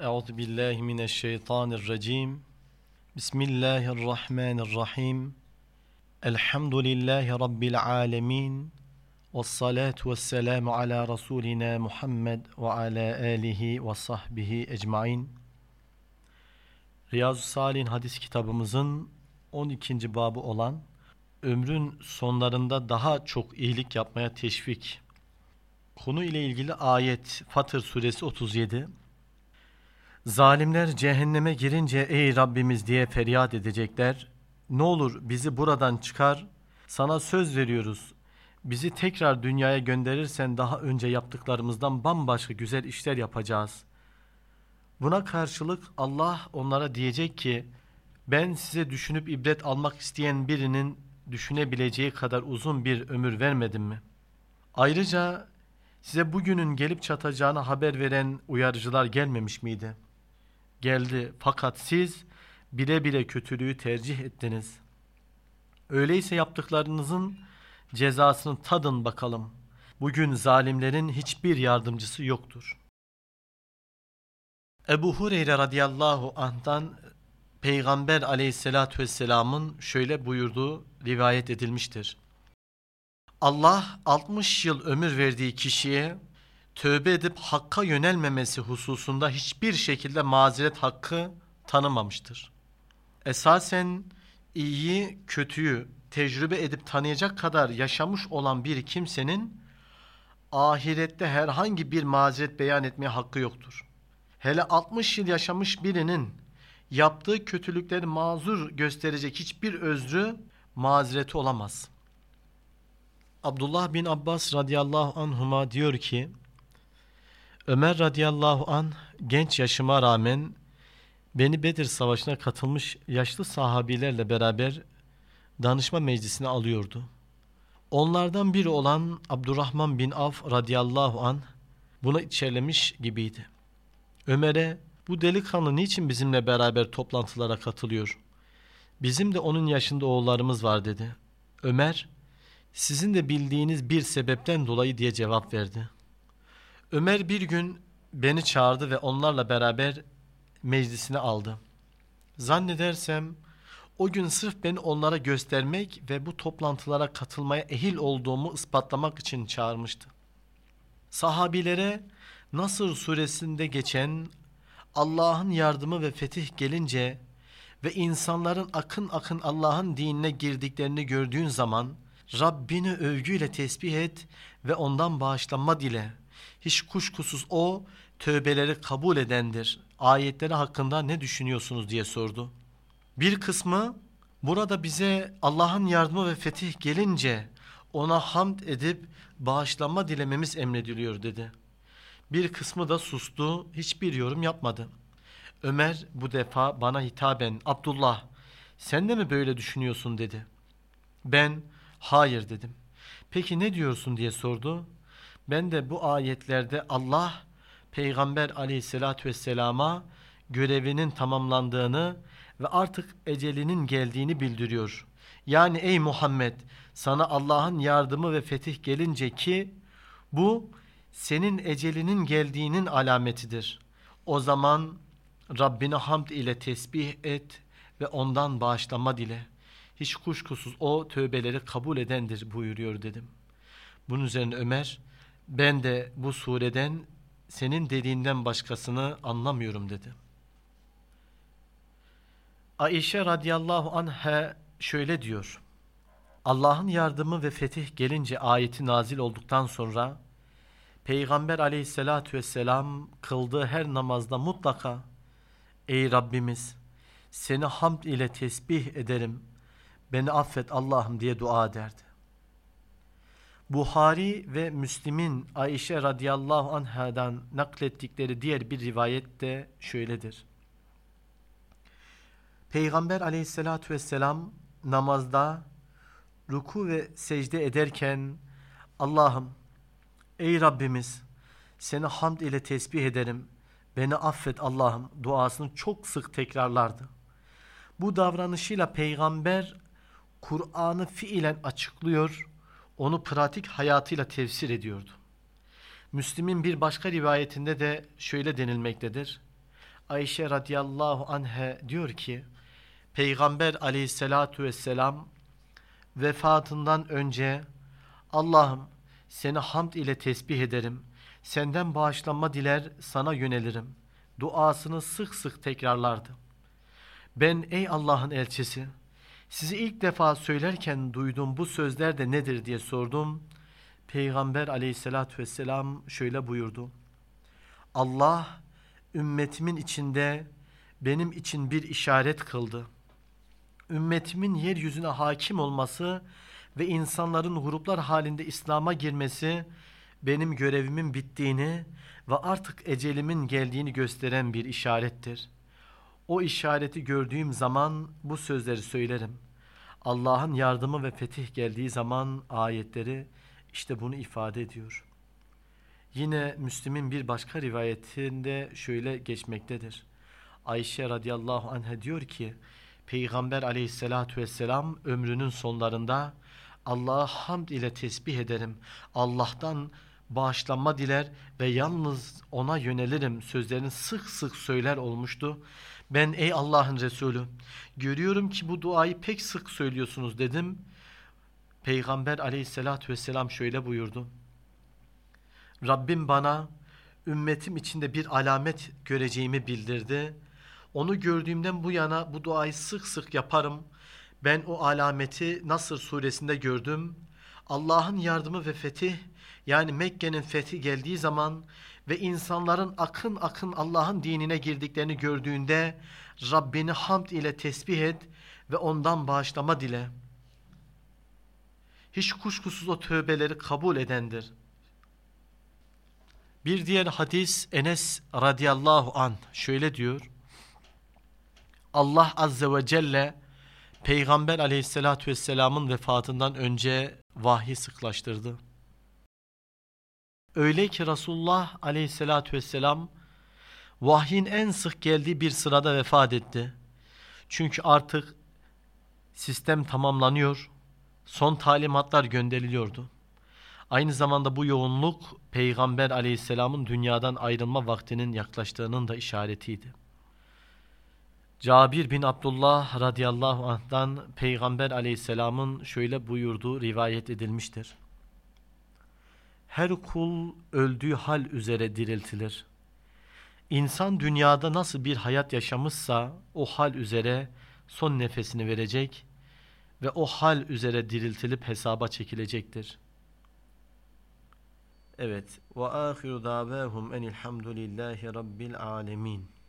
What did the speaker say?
Euzu billahi mineşşeytanirracim. Bismillahirrahmanirrahim. Elhamdülillahi rabbil alamin. Ves salatu vesselamu ala rasulina Muhammed ve ala alihi ve sahbihi ecmaîn. Riyazu Salih'in hadis kitabımızın 12. babı olan ömrün sonlarında daha çok iyilik yapmaya teşvik konu ile ilgili ayet Fatır suresi 37 Zalimler cehenneme girince ey Rabbimiz diye feryat edecekler. Ne olur bizi buradan çıkar. Sana söz veriyoruz. Bizi tekrar dünyaya gönderirsen daha önce yaptıklarımızdan bambaşka güzel işler yapacağız. Buna karşılık Allah onlara diyecek ki ben size düşünüp ibret almak isteyen birinin düşünebileceği kadar uzun bir ömür vermedim mi? Ayrıca size bugünün gelip çatacağını haber veren uyarıcılar gelmemiş miydi? Geldi fakat siz bile bile kötülüğü tercih ettiniz. Öyleyse yaptıklarınızın cezasını tadın bakalım. Bugün zalimlerin hiçbir yardımcısı yoktur. Ebu Hureyre radıyallahu anh'tan Peygamber aleyhissalatü vesselamın şöyle buyurduğu rivayet edilmiştir. Allah 60 yıl ömür verdiği kişiye tövbe edip hakka yönelmemesi hususunda hiçbir şekilde mazeret hakkı tanımamıştır. Esasen iyiyi, kötüyü tecrübe edip tanıyacak kadar yaşamış olan bir kimsenin ahirette herhangi bir mazeret beyan etmeye hakkı yoktur. Hele 60 yıl yaşamış birinin yaptığı kötülükleri mazur gösterecek hiçbir özrü mazereti olamaz. Abdullah bin Abbas radıyallahu anhuma diyor ki Ömer radıyallahu an genç yaşıma rağmen beni Bedir Savaşı'na katılmış yaşlı sahabilerle beraber danışma meclisine alıyordu. Onlardan biri olan Abdurrahman bin Avf radıyallahu an buna içerlemiş gibiydi. Ömer'e bu delikanlı niçin bizimle beraber toplantılara katılıyor? Bizim de onun yaşında oğullarımız var dedi. Ömer, sizin de bildiğiniz bir sebepten dolayı diye cevap verdi. Ömer bir gün beni çağırdı ve onlarla beraber meclisine aldı. Zannedersem o gün sırf beni onlara göstermek ve bu toplantılara katılmaya ehil olduğumu ispatlamak için çağırmıştı. Sahabilere Nasır suresinde geçen Allah'ın yardımı ve fetih gelince ve insanların akın akın Allah'ın dinine girdiklerini gördüğün zaman Rabbini övgüyle tesbih et ve ondan bağışlanma dile. Hiç kuşkusuz o tövbeleri kabul edendir. Ayetleri hakkında ne düşünüyorsunuz diye sordu. Bir kısmı burada bize Allah'ın yardımı ve fetih gelince ona hamd edip bağışlanma dilememiz emrediliyor dedi. Bir kısmı da sustu, hiçbir yorum yapmadı. Ömer bu defa bana hitaben Abdullah sen de mi böyle düşünüyorsun dedi. Ben hayır dedim. Peki ne diyorsun diye sordu. Ben de bu ayetlerde Allah Peygamber aleyhissalatü vesselama görevinin tamamlandığını ve artık ecelinin geldiğini bildiriyor. Yani ey Muhammed sana Allah'ın yardımı ve fetih gelince ki bu senin ecelinin geldiğinin alametidir. O zaman Rabbine hamd ile tesbih et ve ondan bağışlanma dile. Hiç kuşkusuz o tövbeleri kabul edendir buyuruyor dedim. Bunun üzerine Ömer ben de bu sureden senin dediğinden başkasını anlamıyorum dedi. Ayşe radıyallahu anha şöyle diyor. Allah'ın yardımı ve fetih gelince ayeti nazil olduktan sonra Peygamber aleyhissalatü vesselam kıldığı her namazda mutlaka Ey Rabbimiz seni hamd ile tesbih ederim beni affet Allah'ım diye dua ederdi. Buhari ve Müslim'in Ayşe radıyallahu anhadan naklettikleri diğer bir rivayet de şöyledir. Peygamber aleyhissalatü vesselam namazda ruku ve secde ederken Allah'ım ey Rabbimiz seni hamd ile tesbih ederim beni affet Allah'ım duasını çok sık tekrarlardı. Bu davranışıyla peygamber Kur'an'ı fiilen açıklıyor, onu pratik hayatıyla tefsir ediyordu. Müslim'in bir başka rivayetinde de şöyle denilmektedir. Ayşe radıyallahu anhe diyor ki Peygamber aleyhissalatu vesselam vefatından önce Allah'ım seni hamd ile tesbih ederim. Senden bağışlanma diler sana yönelirim. Duasını sık sık tekrarlardı. Ben ey Allah'ın elçisi sizi ilk defa söylerken duyduğum bu sözler de nedir diye sordum. Peygamber aleyhissalatü vesselam şöyle buyurdu. Allah ümmetimin içinde benim için bir işaret kıldı. Ümmetimin yeryüzüne hakim olması ve insanların gruplar halinde İslam'a girmesi benim görevimin bittiğini ve artık ecelimin geldiğini gösteren bir işarettir. O işareti gördüğüm zaman bu sözleri söylerim. Allah'ın yardımı ve fetih geldiği zaman ayetleri işte bunu ifade ediyor. Yine Müslim'in bir başka rivayetinde şöyle geçmektedir. Ayşe radıyallahu anha diyor ki Peygamber aleyhissalatü vesselam ömrünün sonlarında Allah'a hamd ile tesbih ederim. Allah'tan bağışlanma diler ve yalnız ona yönelirim sözlerini sık sık söyler olmuştu. Ben ey Allah'ın Resulü görüyorum ki bu duayı pek sık söylüyorsunuz dedim. Peygamber aleyhissalatü vesselam şöyle buyurdu. Rabbim bana ümmetim içinde bir alamet göreceğimi bildirdi. Onu gördüğümden bu yana bu duayı sık sık yaparım. Ben o alameti Nasır suresinde gördüm. Allah'ın yardımı ve fetih yani Mekke'nin fethi geldiği zaman ve insanların akın akın Allah'ın dinine girdiklerini gördüğünde Rabbini hamd ile tesbih et ve ondan bağışlama dile. Hiç kuşkusuz o tövbeleri kabul edendir. Bir diğer hadis Enes radıyallahu an şöyle diyor. Allah azze ve celle Peygamber aleyhissalatü vesselamın vefatından önce vahyi sıklaştırdı. Öyle ki Resulullah aleyhissalatü vesselam vahyin en sık geldiği bir sırada vefat etti. Çünkü artık sistem tamamlanıyor, son talimatlar gönderiliyordu. Aynı zamanda bu yoğunluk Peygamber aleyhisselamın dünyadan ayrılma vaktinin yaklaştığının da işaretiydi. Cabir bin Abdullah radıyallahu anh'dan Peygamber aleyhisselamın şöyle buyurduğu rivayet edilmiştir. Her kul öldüğü hal üzere diriltilir. İnsan dünyada nasıl bir hayat yaşamışsa o hal üzere son nefesini verecek ve o hal üzere diriltilip hesaba çekilecektir. Evet. Ve ahiru davahum enilhamdülillahi rabbil alemin.